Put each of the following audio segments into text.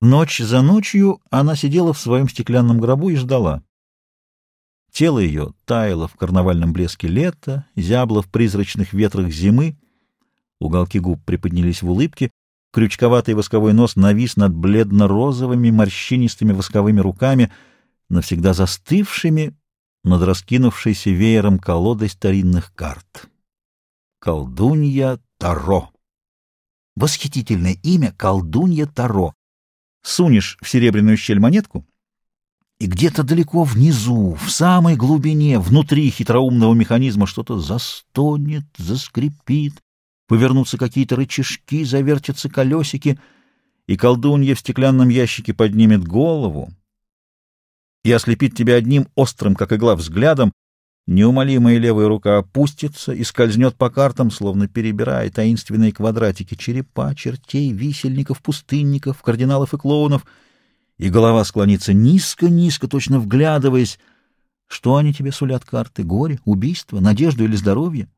Ночь за ночью она сидела в своем стеклянном гробу и ждала. Тело ее таяло в карнавальном блеске лета, зябло в призрачных ветрах зимы, уголки губ приподнялись в улыбке, крючковатый восковой нос навис над бледно-розовыми морщинистыми восковыми руками, навсегда застывшими над раскинувшейся веером колодой старинных карт. Колдунья Таро. Восхитительное имя — Колдунья Таро. Сунешь в серебряную щель монетку, и где-то далеко внизу, в самой глубине, внутри хитроумного механизма что-то застонет, заскрипит, повернутся какие-то рычажки, завертятся колесики, и колдунья в стеклянном ящике поднимет голову и ослепит тебя одним острым, как игла, взглядом, Неумолимая левая рука опустится и скользнет по картам, словно перебирая таинственные квадратики черепа, чертей, висельников, пустынников, кардиналов и клоунов, и голова склонится низко-низко, точно вглядываясь. Что они тебе сулят карты? Горе, убийство, надежду или здоровье?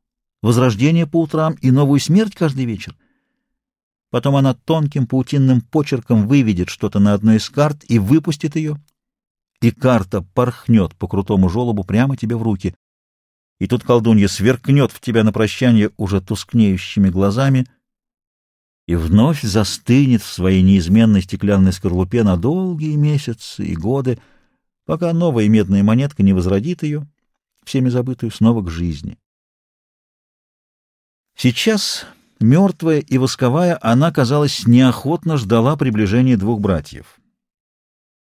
Возрождение по утрам и новую смерть каждый вечер? Потом она тонким паутинным почерком выведет что-то на одной из карт и выпустит ее, и карта порхнет по крутому желобу прямо тебе в руки и тут колдунья сверкнет в тебя на прощание уже тускнеющими глазами и вновь застынет в своей неизменной стеклянной скорлупе на долгие месяцы и годы, пока новая медная монетка не возродит ее, всеми забытую, снова к жизни. Сейчас, мертвая и восковая, она, казалось, неохотно ждала приближения двух братьев.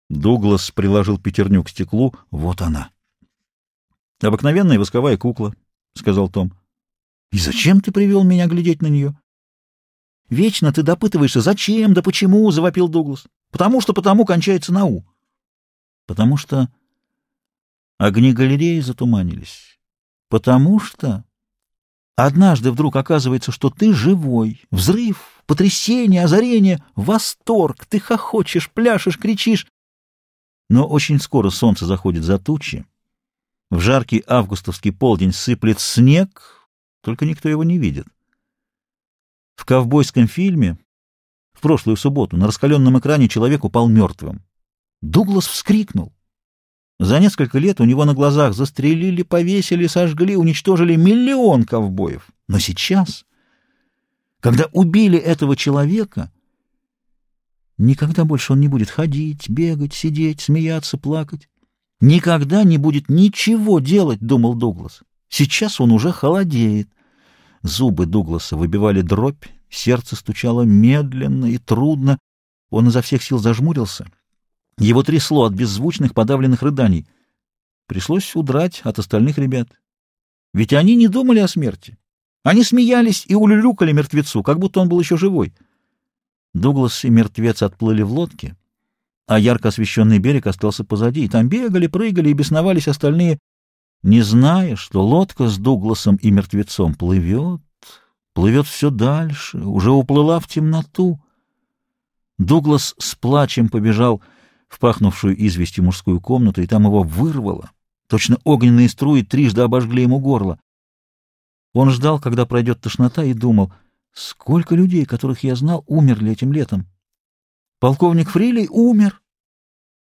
Дуглас приложил пятерню к стеклу. Вот она. — Обыкновенная восковая кукла, — сказал Том. — И зачем ты привел меня глядеть на нее? — Вечно ты допытываешься, зачем, да почему, — завопил Дуглас. — Потому что потому кончается на «у». — Потому что огни галереи затуманились. Потому что однажды вдруг оказывается, что ты живой. Взрыв, потрясение, озарение, восторг. Ты хохочешь, пляшешь, кричишь. Но очень скоро солнце заходит за тучи, в жаркий августовский полдень сыплет снег, только никто его не видит. В ковбойском фильме в прошлую субботу на раскаленном экране человек упал мертвым. Дуглас вскрикнул. За несколько лет у него на глазах застрелили, повесили, сожгли, уничтожили миллион ковбоев. Но сейчас, когда убили этого человека, никогда больше он не будет ходить, бегать, сидеть, смеяться, плакать. Никогда не будет ничего делать, думал Дуглас. Сейчас он уже холодеет. Зубы Дугласа выбивали дробь, сердце стучало медленно и трудно. Он изо всех сил зажмурился. Его трясло от беззвучных подавленных рыданий. Пришлось удрать от остальных ребят. Ведь они не думали о смерти. Они смеялись и улюлюкали мертвецу, как будто он был еще живой. Дуглас и мертвец отплыли в лодке, а ярко освещенный берег остался позади, и там бегали, прыгали и бесновались остальные, не зная, что лодка с Дугласом и мертвецом плывет, плывет все дальше, уже уплыла в темноту. Дуглас с плачем побежал в пахнувшую известью мужскую комнату, и там его вырвало. Точно огненные струи трижды обожгли ему горло. Он ждал, когда пройдет тошнота, и думал, сколько людей, которых я знал, умерли этим летом. Полковник Фрилей умер.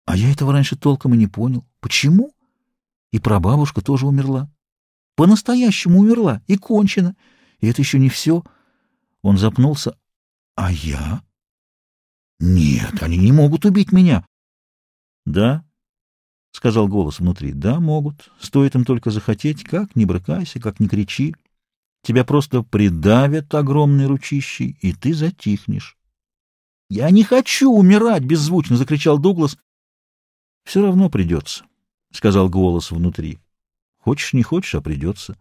А я этого раньше толком и не понял. Почему? И прабабушка тоже умерла. По-настоящему умерла и кончена. И это еще не все. Он запнулся. А я? Нет, они не могут убить меня. Да, — сказал голос внутри. Да, могут. Стоит им только захотеть. Как не брыкайся, как не кричи. Тебя просто придавят огромной ручищей, и ты затихнешь. «Я не хочу умирать!» — беззвучно закричал Дуглас. «Все равно придется», — сказал голос внутри. «Хочешь, не хочешь, а придется».